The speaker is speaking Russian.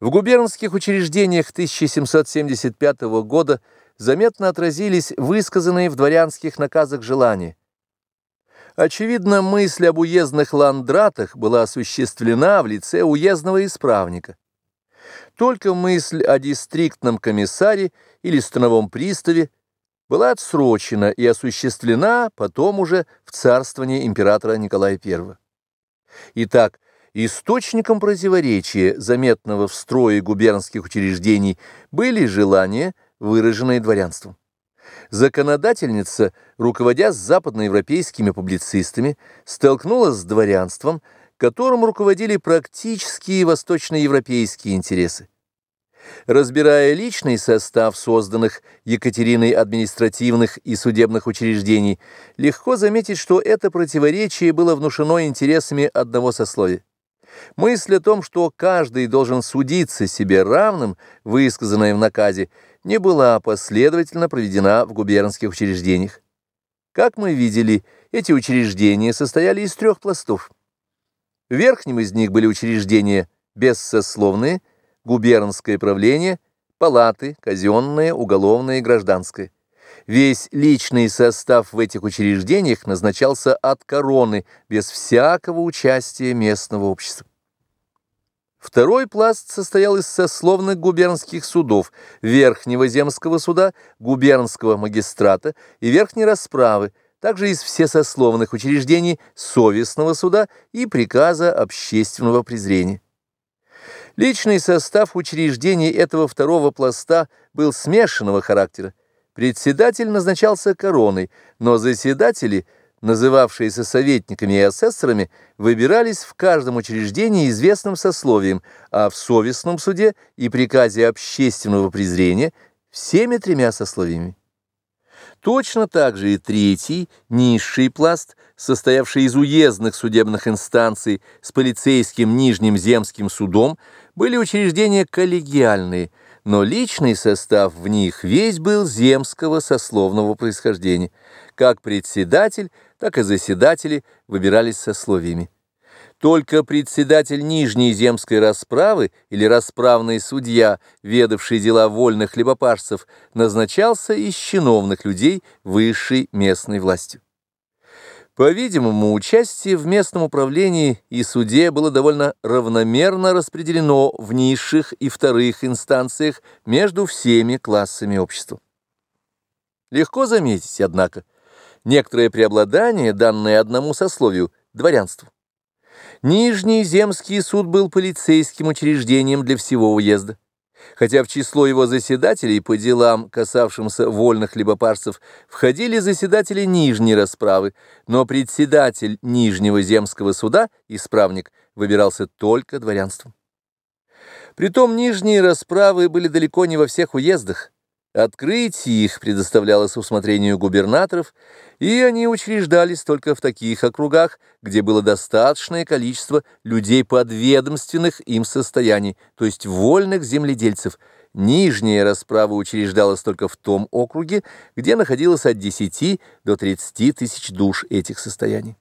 В губернских учреждениях 1775 года заметно отразились высказанные в дворянских наказах желания. Очевидно, мысль об уездных ландратах была осуществлена в лице уездного исправника. Только мысль о дистриктном комиссаре или становом приставе была отсрочена и осуществлена потом уже в царствовании императора Николая I. Итак, Источником противоречия, заметного в строе губернских учреждений, были желания, выраженные дворянством. Законодательница, руководя западноевропейскими публицистами, столкнулась с дворянством, которым руководили практические восточноевропейские интересы. Разбирая личный состав созданных Екатериной административных и судебных учреждений, легко заметить, что это противоречие было внушено интересами одного сословия. Мысль о том, что каждый должен судиться себе равным, высказанная в наказе, не была последовательно проведена в губернских учреждениях. Как мы видели, эти учреждения состояли из трех пластов. В верхнем из них были учреждения бессословные, губернское правление, палаты, казенное, уголовное и гражданское. Весь личный состав в этих учреждениях назначался от короны, без всякого участия местного общества. Второй пласт состоял из сословных губернских судов, Верхнего земского суда, губернского магистрата и Верхней расправы, также из всесословных учреждений совестного суда и приказа общественного презрения. Личный состав учреждений этого второго пласта был смешанного характера. Председатель назначался короной, но заседатели, называвшиеся советниками и асессорами, выбирались в каждом учреждении известным сословием, а в совестном суде и приказе общественного презрения всеми тремя сословиями. Точно так же и третий, низший пласт, состоявший из уездных судебных инстанций с полицейским Нижним земским судом, были учреждения коллегиальные – но личный состав в них весь был земского сословного происхождения. Как председатель, так и заседатели выбирались сословиями. Только председатель Нижней земской расправы или расправный судья, ведавший дела вольных хлебопашцев, назначался из чиновных людей высшей местной властью. По-видимому, участие в местном управлении и суде было довольно равномерно распределено в низших и вторых инстанциях между всеми классами общества. Легко заметить, однако, некоторое преобладание, данное одному сословию – дворянству. Нижний земский суд был полицейским учреждением для всего уезда хотя в число его заседателей по делам, касавшимся вольных хлебопарцев, входили заседатели Нижней расправы, но председатель Нижнего земского суда, исправник, выбирался только дворянством. Притом Нижние расправы были далеко не во всех уездах, Открытие их предоставлялось усмотрению губернаторов, и они учреждались только в таких округах, где было достаточное количество людей подведомственных им состояний, то есть вольных земледельцев. Нижняя расправа учреждалась только в том округе, где находилось от 10 до 30 тысяч душ этих состояний.